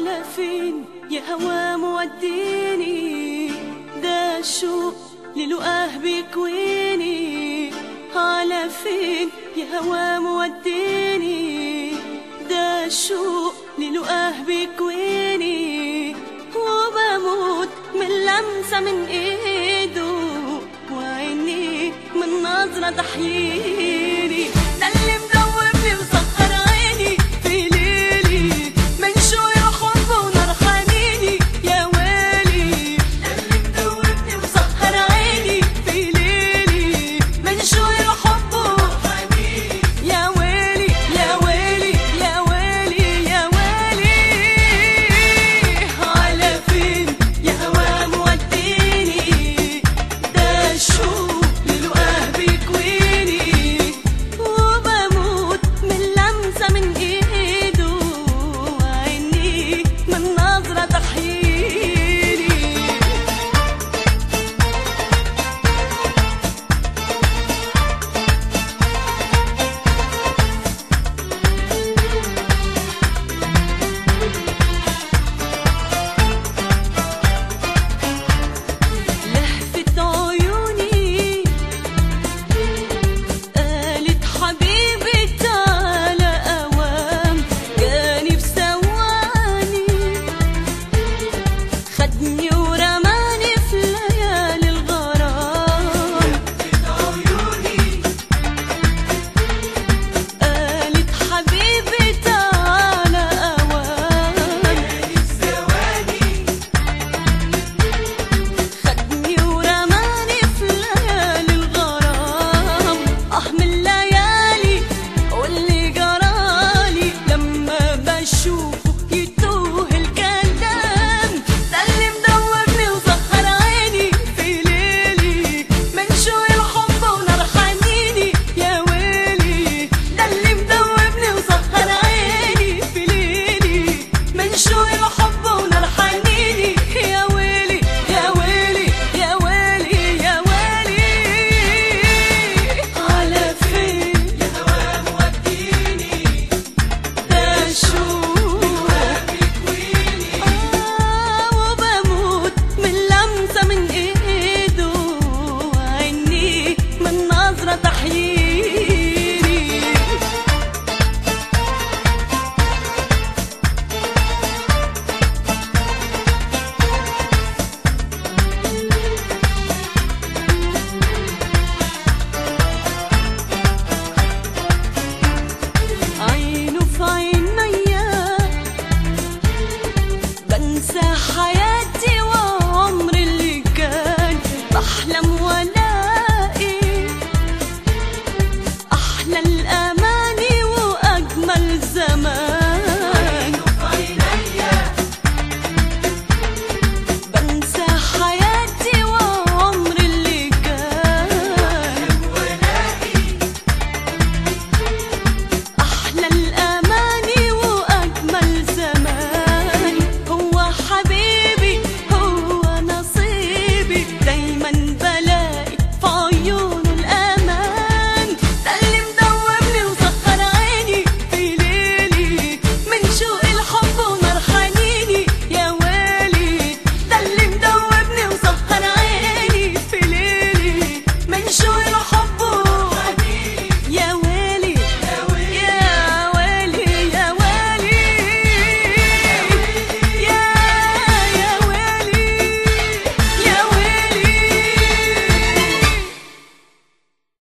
على فين يا هوا موديني. ده الشوق للقاه بيكويني على فين يا هوا موديني. ده الشوق للقاه بيكويني وبموت من لمسة من إيده. وعيني من نظرة تحييني. سلم desire.